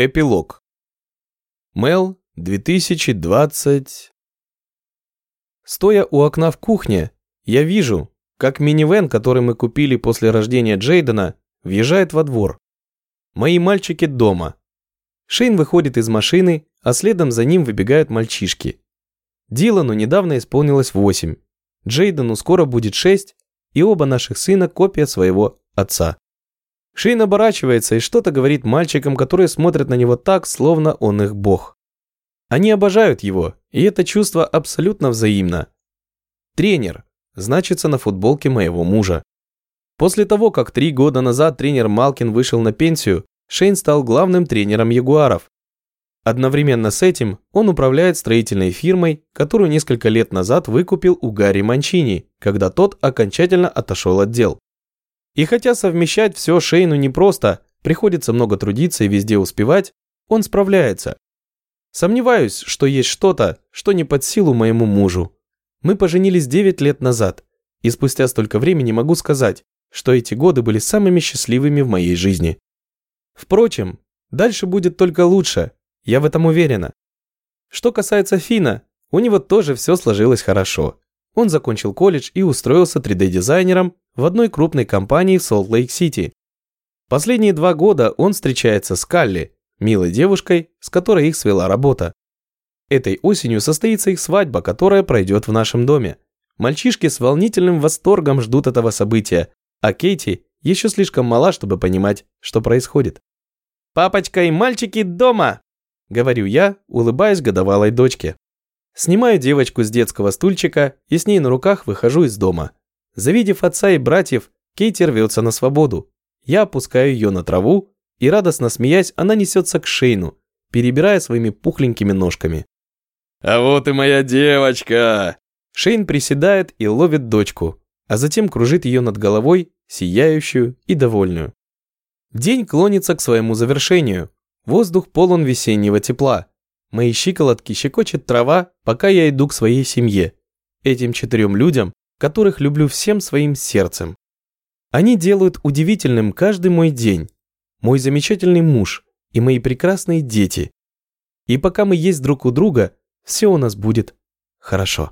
Эпилог. Мел, 2020. Стоя у окна в кухне, я вижу, как минивэн, который мы купили после рождения Джейдена, въезжает во двор. Мои мальчики дома. Шейн выходит из машины, а следом за ним выбегают мальчишки. Дилану недавно исполнилось 8. Джейдену скоро будет 6, и оба наших сына копия своего отца. Шейн оборачивается и что-то говорит мальчикам, которые смотрят на него так, словно он их бог. Они обожают его, и это чувство абсолютно взаимно. Тренер значится на футболке моего мужа. После того, как три года назад тренер Малкин вышел на пенсию, Шейн стал главным тренером Ягуаров. Одновременно с этим он управляет строительной фирмой, которую несколько лет назад выкупил у Гарри Манчини, когда тот окончательно отошел от дел. И хотя совмещать все Шейну непросто, приходится много трудиться и везде успевать, он справляется. Сомневаюсь, что есть что-то, что не под силу моему мужу. Мы поженились 9 лет назад, и спустя столько времени могу сказать, что эти годы были самыми счастливыми в моей жизни. Впрочем, дальше будет только лучше, я в этом уверена. Что касается Фина, у него тоже все сложилось хорошо. Он закончил колледж и устроился 3D-дизайнером в одной крупной компании в Солт-Лейк-Сити. Последние два года он встречается с Калли, милой девушкой, с которой их свела работа. Этой осенью состоится их свадьба, которая пройдет в нашем доме. Мальчишки с волнительным восторгом ждут этого события, а Кейти еще слишком мала, чтобы понимать, что происходит. «Папочка и мальчики дома!» – говорю я, улыбаясь годовалой дочке. Снимаю девочку с детского стульчика и с ней на руках выхожу из дома. Завидев отца и братьев, Кейти рвется на свободу. Я опускаю ее на траву, и радостно смеясь, она несется к Шейну, перебирая своими пухленькими ножками. «А вот и моя девочка!» Шейн приседает и ловит дочку, а затем кружит ее над головой, сияющую и довольную. День клонится к своему завершению. Воздух полон весеннего тепла. Мои щиколотки щекочет трава, пока я иду к своей семье. Этим четырем людям, которых люблю всем своим сердцем. Они делают удивительным каждый мой день. Мой замечательный муж и мои прекрасные дети. И пока мы есть друг у друга, все у нас будет хорошо.